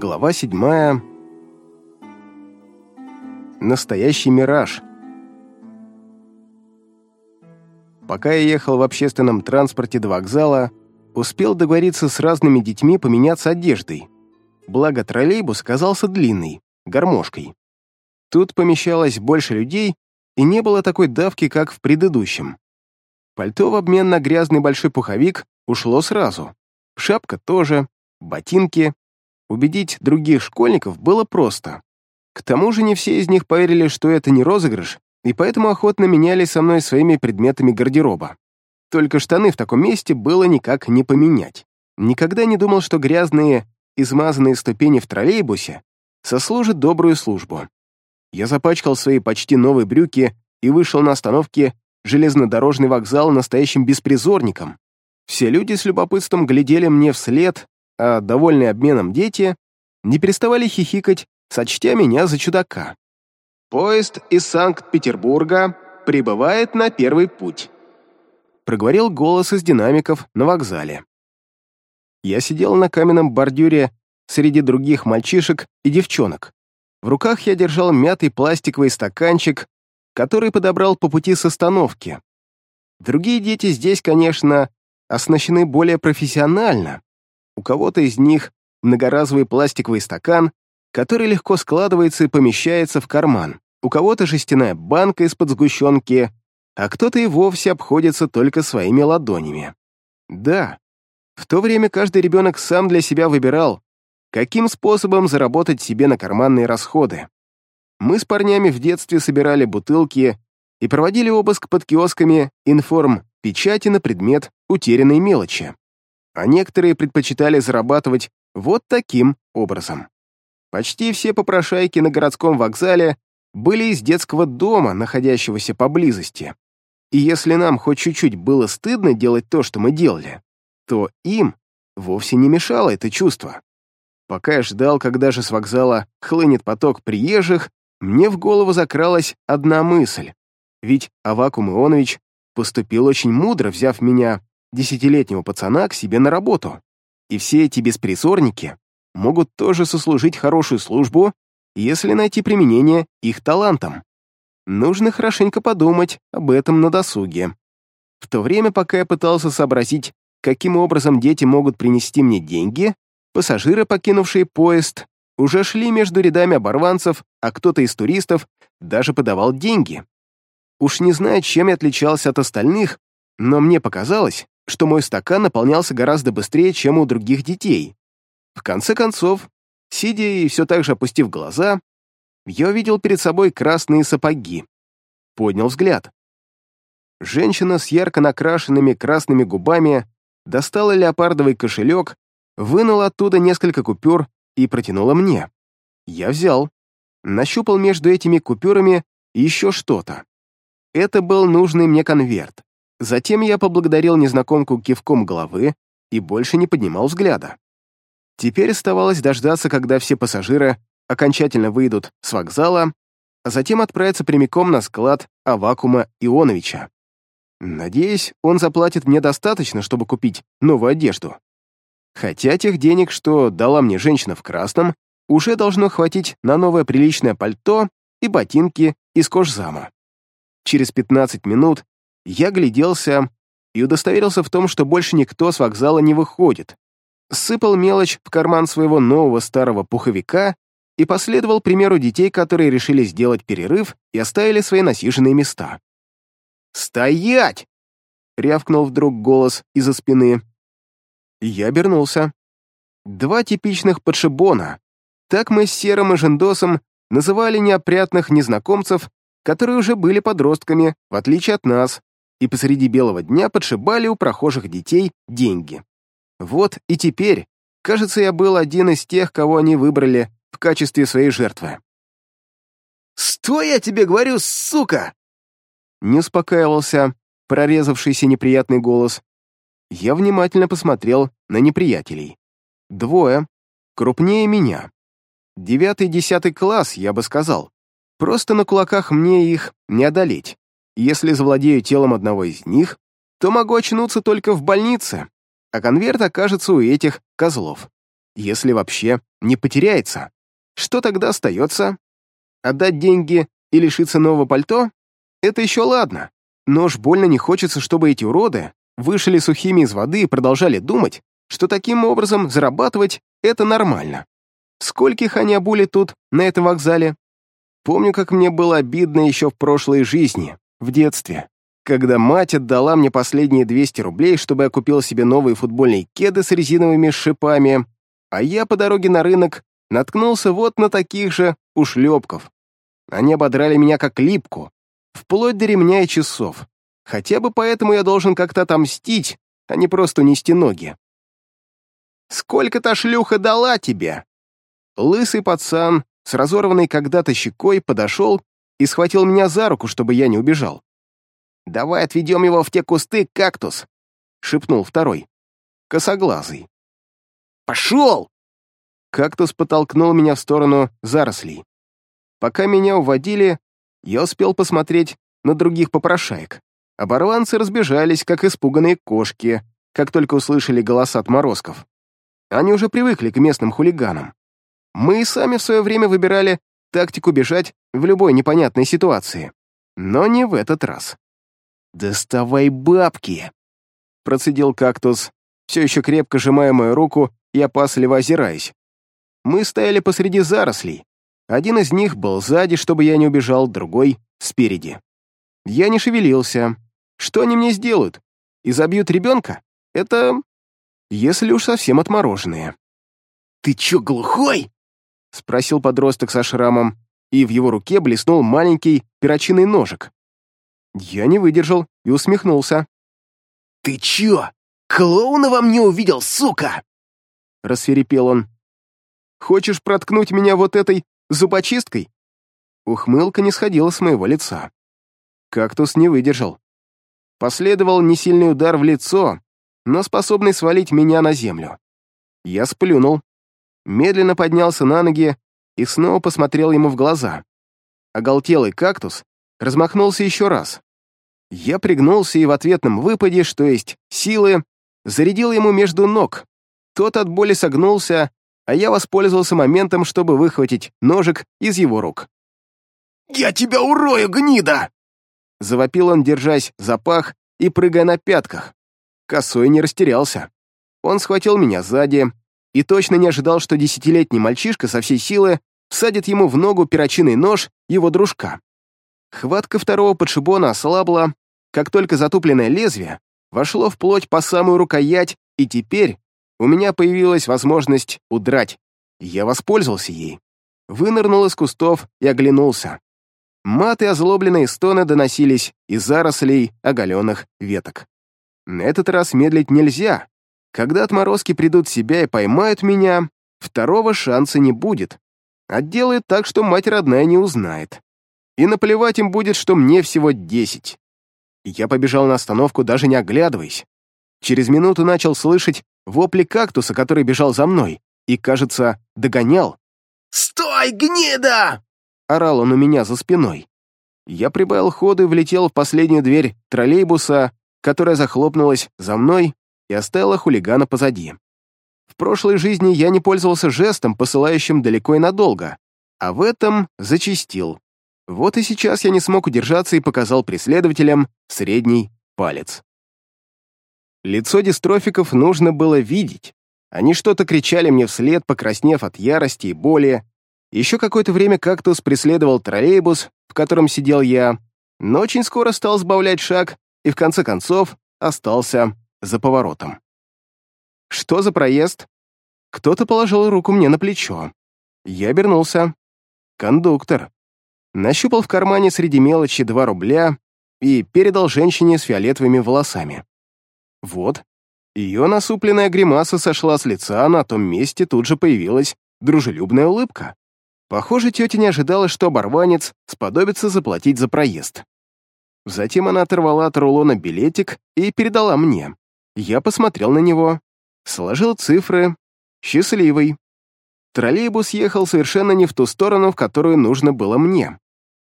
Глава седьмая. Настоящий мираж. Пока я ехал в общественном транспорте до вокзала, успел договориться с разными детьми поменяться одеждой. Благо троллейбус казался длинный, гармошкой. Тут помещалось больше людей, и не было такой давки, как в предыдущем. Пальто в обмен на грязный большой пуховик ушло сразу. Шапка тоже, ботинки. Убедить других школьников было просто. К тому же не все из них поверили, что это не розыгрыш, и поэтому охотно менялись со мной своими предметами гардероба. Только штаны в таком месте было никак не поменять. Никогда не думал, что грязные, измазанные ступени в троллейбусе сослужат добрую службу. Я запачкал свои почти новые брюки и вышел на остановке железнодорожный вокзал настоящим беспризорником. Все люди с любопытством глядели мне вслед, а довольные обменом дети не переставали хихикать, сочтя меня за чудака. «Поезд из Санкт-Петербурга прибывает на первый путь», проговорил голос из динамиков на вокзале. Я сидел на каменном бордюре среди других мальчишек и девчонок. В руках я держал мятый пластиковый стаканчик, который подобрал по пути с остановки. Другие дети здесь, конечно, оснащены более профессионально. У кого-то из них многоразовый пластиковый стакан, который легко складывается и помещается в карман. У кого-то жестяная банка из-под сгущенки, а кто-то и вовсе обходится только своими ладонями. Да, в то время каждый ребенок сам для себя выбирал, каким способом заработать себе на карманные расходы. Мы с парнями в детстве собирали бутылки и проводили обыск под киосками информ печати на предмет утерянной мелочи. А некоторые предпочитали зарабатывать вот таким образом. Почти все попрошайки на городском вокзале были из детского дома, находящегося поблизости. И если нам хоть чуть-чуть было стыдно делать то, что мы делали, то им вовсе не мешало это чувство. Пока я ждал, когда же с вокзала хлынет поток приезжих, мне в голову закралась одна мысль. Ведь Авакум Ионович поступил очень мудро, взяв меня, десятилетнего пацана, к себе на работу. И все эти беспризорники могут тоже сослужить хорошую службу, если найти применение их талантам. Нужно хорошенько подумать об этом на досуге. В то время, пока я пытался сообразить, каким образом дети могут принести мне деньги, пассажиры, покинувшие поезд, уже шли между рядами оборванцев, а кто-то из туристов даже подавал деньги. Уж не знаю, чем я отличался от остальных, но мне показалось, что мой стакан наполнялся гораздо быстрее, чем у других детей. В конце концов, сидя и все так же опустив глаза, я увидел перед собой красные сапоги. Поднял взгляд. Женщина с ярко накрашенными красными губами достала леопардовый кошелек, вынула оттуда несколько купюр и протянула мне. Я взял, нащупал между этими купюрами еще что-то. Это был нужный мне конверт. Затем я поблагодарил незнакомку кивком головы и больше не поднимал взгляда. Теперь оставалось дождаться, когда все пассажиры окончательно выйдут с вокзала, а затем отправиться прямиком на склад Авакума Ионовича. Надеюсь, он заплатит мне достаточно, чтобы купить новую одежду. Хотя тех денег, что дала мне женщина в красном, уже должно хватить на новое приличное пальто и ботинки из кожзама. Через 15 минут я гляделся и удостоверился в том, что больше никто с вокзала не выходит. Сыпал мелочь в карман своего нового старого пуховика и последовал примеру детей, которые решили сделать перерыв и оставили свои насиженные места. «Стоять!» — рявкнул вдруг голос из-за спины. Я обернулся. Два типичных подшибона. Так мы с Серым и Жендосом называли неопрятных незнакомцев, которые уже были подростками, в отличие от нас, и посреди белого дня подшибали у прохожих детей деньги. Вот и теперь, кажется, я был один из тех, кого они выбрали в качестве своей жертвы. «Стой, я тебе говорю, сука!» Не успокаивался прорезавшийся неприятный голос, я внимательно посмотрел на неприятелей. Двое, крупнее меня. Девятый-десятый класс, я бы сказал. Просто на кулаках мне их не одолеть. Если завладею телом одного из них, то могу очнуться только в больнице, а конверт окажется у этих козлов. если вообще не потеряется. Что тогда остается? Отдать деньги и лишиться нового пальто? Это еще ладно. Но уж больно не хочется, чтобы эти уроды вышли сухими из воды и продолжали думать, что таким образом зарабатывать — это нормально. Скольких они обули тут, на этом вокзале? Помню, как мне было обидно еще в прошлой жизни, в детстве, когда мать отдала мне последние 200 рублей, чтобы я купил себе новые футбольные кеды с резиновыми шипами, а я по дороге на рынок наткнулся вот на таких же ушлепков. Они ободрали меня как липку, вплоть до ремня и часов. Хотя бы поэтому я должен как-то отомстить, а не просто нести ноги. «Сколько та шлюха дала тебе?» Лысый пацан с разорванной когда-то щекой подошел и схватил меня за руку, чтобы я не убежал. «Давай отведем его в те кусты, кактус!» — шепнул второй. Косоглазый. «Пошел!» Кактус подтолкнул меня в сторону зарослей. Пока меня уводили, я успел посмотреть на других попрошаек. Оборванцы разбежались, как испуганные кошки, как только услышали голоса отморозков. Они уже привыкли к местным хулиганам. Мы и сами в свое время выбирали тактику бежать в любой непонятной ситуации. Но не в этот раз. «Доставай бабки!» Процедил кактус, все еще крепко сжимая мою руку и опасливо озираясь. Мы стояли посреди зарослей. Один из них был сзади, чтобы я не убежал, другой — спереди. Я не шевелился. Что они мне сделают? И забьют ребенка? Это... Если уж совсем отмороженные. «Ты чё, глухой?» — спросил подросток со шрамом, и в его руке блеснул маленький перочинный ножик. Я не выдержал и усмехнулся. «Ты чё, клоуна во мне увидел, сука?» — рассверепел он. «Хочешь проткнуть меня вот этой зубочисткой?» Ухмылка не сходила с моего лица. Кактус не выдержал. Последовал несильный удар в лицо, но способный свалить меня на землю. Я сплюнул, медленно поднялся на ноги и снова посмотрел ему в глаза. Оголтелый кактус размахнулся еще раз. Я пригнулся и в ответном выпаде, что есть силы, зарядил ему между ног. Тот от боли согнулся, а я воспользовался моментом, чтобы выхватить ножик из его рук. «Я тебя урою, гнида!» Завопил он, держась за пах и прыгая на пятках. Косой не растерялся. Он схватил меня сзади и точно не ожидал, что десятилетний мальчишка со всей силы всадит ему в ногу перочинный нож его дружка. Хватка второго подшибона ослабла, как только затупленное лезвие вошло в плоть по самую рукоять, и теперь у меня появилась возможность удрать. Я воспользовался ей. Вынырнул из кустов и оглянулся. Маты озлобленные стоны доносились из зарослей оголенных веток. На этот раз медлить нельзя. Когда отморозки придут в себя и поймают меня, второго шанса не будет. Отделают так, что мать родная не узнает. И наплевать им будет, что мне всего десять. Я побежал на остановку, даже не оглядываясь. Через минуту начал слышать вопли кактуса, который бежал за мной, и, кажется, догонял. «Стой, гнида!» — орал он у меня за спиной. Я прибавил ходу и влетел в последнюю дверь троллейбуса, которая захлопнулась за мной и оставила хулигана позади. В прошлой жизни я не пользовался жестом, посылающим далеко и надолго, а в этом зачистил. Вот и сейчас я не смог удержаться и показал преследователям средний палец. Лицо дистрофиков нужно было видеть. Они что-то кричали мне вслед, покраснев от ярости и боли. Еще какое-то время кактус преследовал троллейбус, в котором сидел я, но очень скоро стал сбавлять шаг и в конце концов остался за поворотом. Что за проезд? Кто-то положил руку мне на плечо. Я обернулся. Кондуктор. Нащупал в кармане среди мелочи два рубля и передал женщине с фиолетовыми волосами. Вот. Ее насупленная гримаса сошла с лица, а на том месте тут же появилась дружелюбная улыбка. Похоже, тетя не ожидала, что оборванец сподобится заплатить за проезд. Затем она оторвала от рулона билетик и передала мне. Я посмотрел на него, сложил цифры. Счастливый. Троллейбус ехал совершенно не в ту сторону, в которую нужно было мне.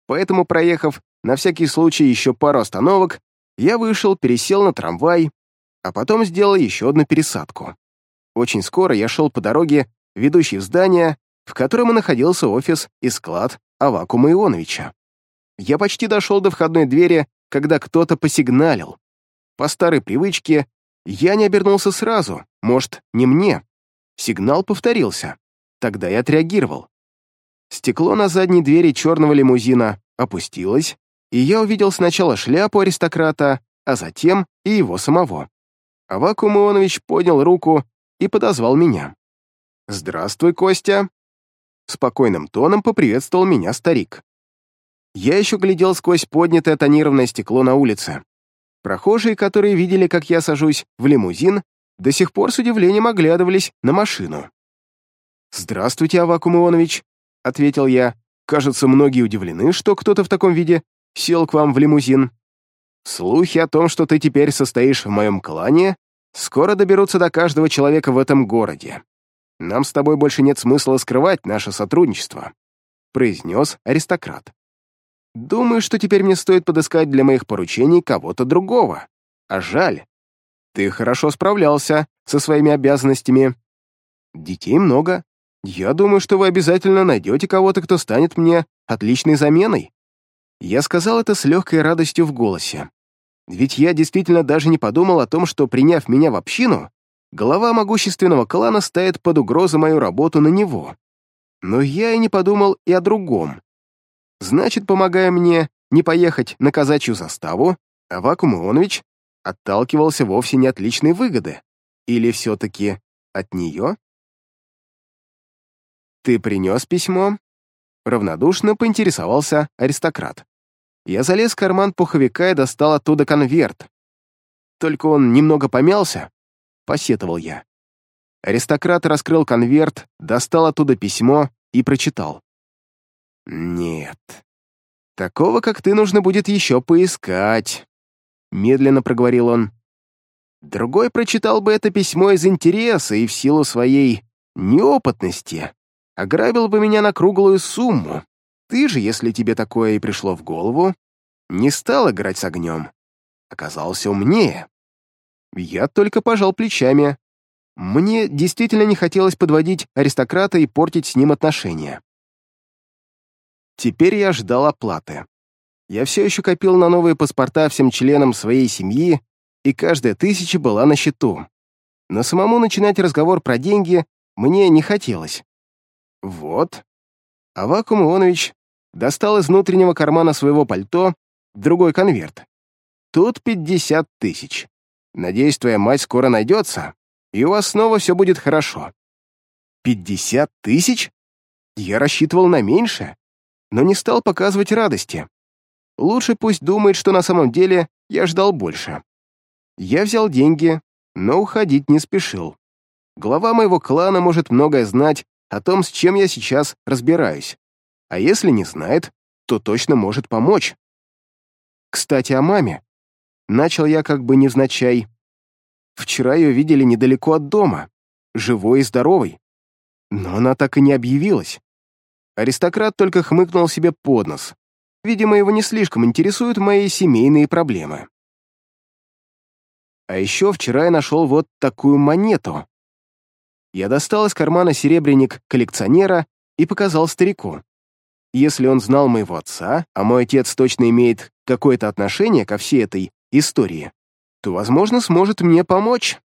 Поэтому, проехав на всякий случай еще пару остановок, я вышел, пересел на трамвай, а потом сделал еще одну пересадку. Очень скоро я шел по дороге ведущий в здание, в котором и находился офис и склад Авакума Ионовича. Я почти дошел до входной двери, когда кто-то посигналил. По старой привычке я не обернулся сразу, может, не мне. Сигнал повторился. Тогда я отреагировал. Стекло на задней двери черного лимузина опустилось, и я увидел сначала шляпу аристократа, а затем и его самого. Авакум Ионович поднял руку и подозвал меня. «Здравствуй, Костя!» Спокойным тоном поприветствовал меня старик. Я еще глядел сквозь поднятое тонированное стекло на улице. Прохожие, которые видели, как я сажусь в лимузин, до сих пор с удивлением оглядывались на машину. «Здравствуйте, Авакум Ионович», — ответил я. «Кажется, многие удивлены, что кто-то в таком виде сел к вам в лимузин. Слухи о том, что ты теперь состоишь в моем клане, скоро доберутся до каждого человека в этом городе. Нам с тобой больше нет смысла скрывать наше сотрудничество», — произнес аристократ. «Думаю, что теперь мне стоит подыскать для моих поручений кого-то другого. А жаль. Ты хорошо справлялся со своими обязанностями. Детей много. Я думаю, что вы обязательно найдете кого-то, кто станет мне отличной заменой». Я сказал это с легкой радостью в голосе. Ведь я действительно даже не подумал о том, что, приняв меня в общину, Глава могущественного клана ставит под угрозу мою работу на него. Но я и не подумал и о другом. Значит, помогая мне не поехать на казачью заставу, Авакум Ионович отталкивался вовсе не от личной выгоды. Или все-таки от нее? «Ты принес письмо?» Равнодушно поинтересовался аристократ. Я залез в карман пуховика и достал оттуда конверт. Только он немного помялся, — посетовал я. Аристократ раскрыл конверт, достал оттуда письмо и прочитал. «Нет, такого, как ты, нужно будет еще поискать», — медленно проговорил он. «Другой прочитал бы это письмо из интереса и в силу своей неопытности ограбил бы меня на круглую сумму. Ты же, если тебе такое и пришло в голову, не стал играть с огнем. Оказался умнее. Я только пожал плечами. Мне действительно не хотелось подводить аристократа и портить с ним отношения. Теперь я ждал оплаты. Я все еще копил на новые паспорта всем членам своей семьи, и каждая тысяча была на счету. Но самому начинать разговор про деньги мне не хотелось. Вот. Авакум Ионович достал из внутреннего кармана своего пальто другой конверт. Тут пятьдесят тысяч. Надеюсь, твоя мать скоро найдется, и у вас снова все будет хорошо. Пятьдесят тысяч? Я рассчитывал на меньше, но не стал показывать радости. Лучше пусть думает, что на самом деле я ждал больше. Я взял деньги, но уходить не спешил. Глава моего клана может многое знать о том, с чем я сейчас разбираюсь. А если не знает, то точно может помочь. Кстати, о маме. Начал я как бы невзначай. Вчера ее видели недалеко от дома, живой и здоровой. Но она так и не объявилась. Аристократ только хмыкнул себе под нос. Видимо, его не слишком интересуют мои семейные проблемы. А еще вчера я нашел вот такую монету. Я достал из кармана серебряник коллекционера и показал старику. Если он знал моего отца, а мой отец точно имеет какое-то отношение ко всей этой истории, то, возможно, сможет мне помочь.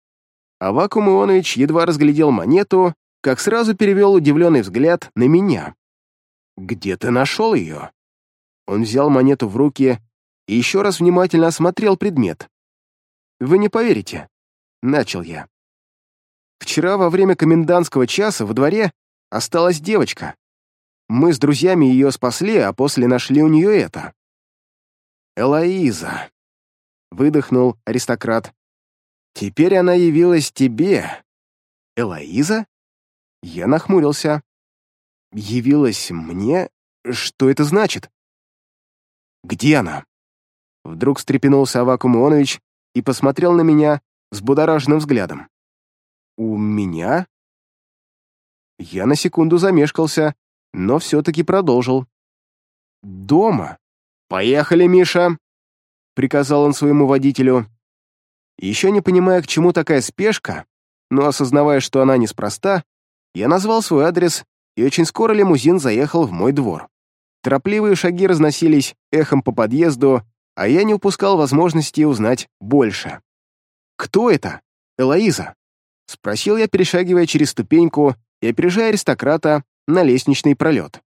Авакум Ионович едва разглядел монету, как сразу перевел удивленный взгляд на меня. «Где ты нашел ее?» Он взял монету в руки и еще раз внимательно осмотрел предмет. «Вы не поверите», — начал я. «Вчера во время комендантского часа во дворе осталась девочка. Мы с друзьями ее спасли, а после нашли у нее это». «Элоиза», выдохнул аристократ. «Теперь она явилась тебе. Элоиза?» Я нахмурился. «Явилась мне? Что это значит?» «Где она?» Вдруг встрепенулся Авакум Ионович и посмотрел на меня с будораженным взглядом. «У меня?» Я на секунду замешкался, но все-таки продолжил. «Дома. Поехали, Миша!» приказал он своему водителю. Еще не понимая, к чему такая спешка, но осознавая, что она неспроста, Я назвал свой адрес, и очень скоро лимузин заехал в мой двор. Торопливые шаги разносились эхом по подъезду, а я не упускал возможности узнать больше. «Кто это? Элоиза?» — спросил я, перешагивая через ступеньку и опережая аристократа на лестничный пролет.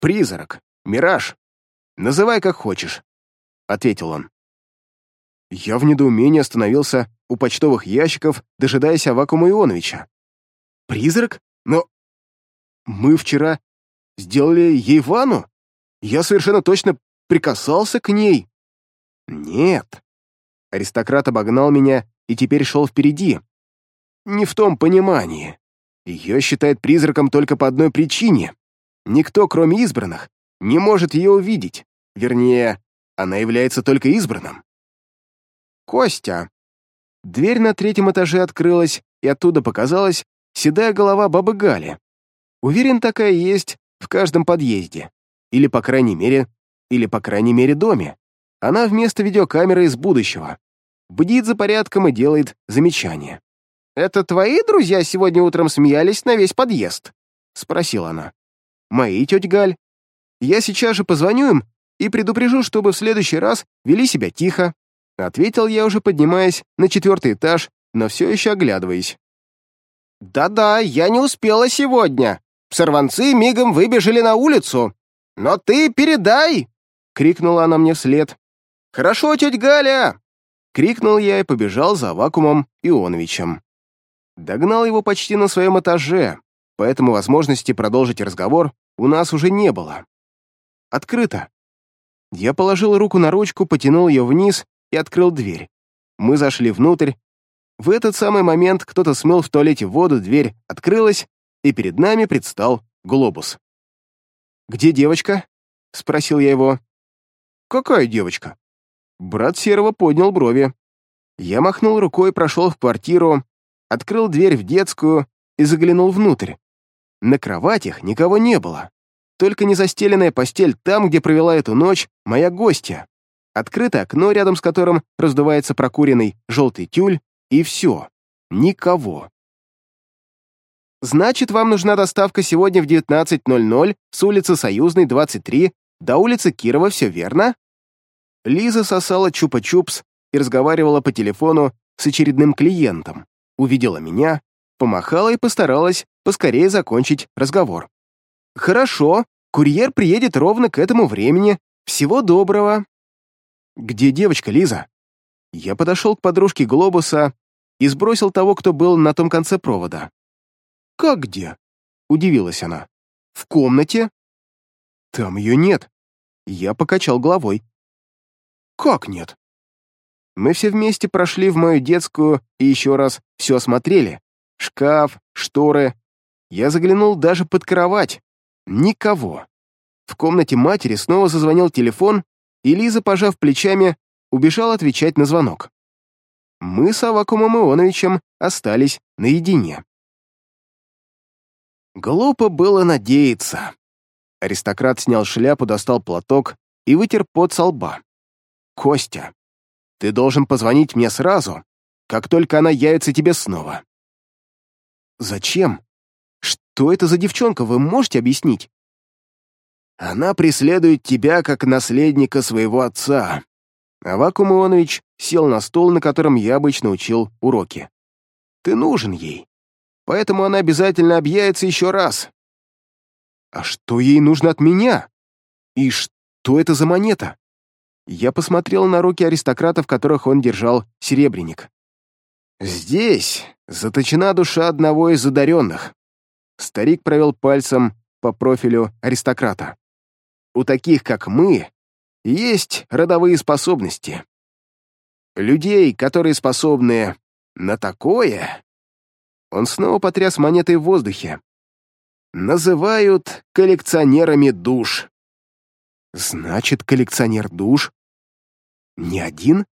«Призрак, мираж, называй как хочешь», — ответил он. Я в недоумении остановился у почтовых ящиков, дожидаясь Авакума Ионовича. «Призрак? Но мы вчера сделали ей ванну? Я совершенно точно прикасался к ней». «Нет». Аристократ обогнал меня и теперь шел впереди. «Не в том понимании. Ее считают призраком только по одной причине. Никто, кроме избранных, не может ее увидеть. Вернее, она является только избранным. Костя. Дверь на третьем этаже открылась, и оттуда показалась седая голова бабы Гали. Уверен, такая есть в каждом подъезде. Или, по крайней мере, или, по крайней мере, доме. Она вместо видеокамеры из будущего. Бдит за порядком и делает замечания. «Это твои друзья сегодня утром смеялись на весь подъезд?» — спросила она. «Мои, тетя Галь. Я сейчас же позвоню им и предупрежу, чтобы в следующий раз вели себя тихо», — ответил я, уже поднимаясь на четвертый этаж, но все еще оглядываясь. «Да-да, я не успела сегодня. Сорванцы мигом выбежали на улицу. Но ты передай!» — крикнула она мне вслед. «Хорошо, тетя Галя!» — крикнул я и побежал за Вакуумом Ионовичем. Догнал его почти на своем этаже, поэтому возможности продолжить разговор у нас уже не было. Открыто. Я положил руку на ручку, потянул ее вниз и открыл дверь. Мы зашли внутрь. В этот самый момент кто-то смыл в туалете воду, дверь открылась, и перед нами предстал глобус. «Где девочка?» — спросил я его. «Какая девочка?» Брат Серого поднял брови. Я махнул рукой, прошел в квартиру, открыл дверь в детскую и заглянул внутрь. На кроватях никого не было. Только незастеленная постель там, где провела эту ночь моя гостья. Открыто окно, рядом с которым раздувается прокуренный желтый тюль, и все. Никого. «Значит, вам нужна доставка сегодня в 19.00 с улицы Союзной, 23, до улицы Кирова, все верно?» Лиза сосала чупа-чупс и разговаривала по телефону с очередным клиентом увидела меня, помахала и постаралась поскорее закончить разговор. «Хорошо, курьер приедет ровно к этому времени. Всего доброго». «Где девочка, Лиза?» Я подошел к подружке Глобуса и сбросил того, кто был на том конце провода. «Как где?» — удивилась она. «В комнате?» «Там ее нет». Я покачал головой. «Как нет?» Мы все вместе прошли в мою детскую и еще раз все осмотрели. Шкаф, шторы. Я заглянул даже под кровать. Никого. В комнате матери снова зазвонил телефон, и Лиза, пожав плечами, убежала отвечать на звонок. Мы с Авакумом Ионовичем остались наедине. Глупо было надеяться. Аристократ снял шляпу, достал платок и вытер пот со лба. Костя. Ты должен позвонить мне сразу, как только она явится тебе снова». «Зачем? Что это за девчонка, вы можете объяснить?» «Она преследует тебя как наследника своего отца». Авакум Ионович сел на стол, на котором я обычно учил уроки. «Ты нужен ей, поэтому она обязательно объявится еще раз». «А что ей нужно от меня? И что это за монета?» Я посмотрел на руки аристократов, которых он держал серебряник. «Здесь заточена душа одного из одаренных». Старик провел пальцем по профилю аристократа. «У таких, как мы, есть родовые способности. Людей, которые способны на такое...» Он снова потряс монетой в воздухе. «Называют коллекционерами душ». «Значит, коллекционер душ не один?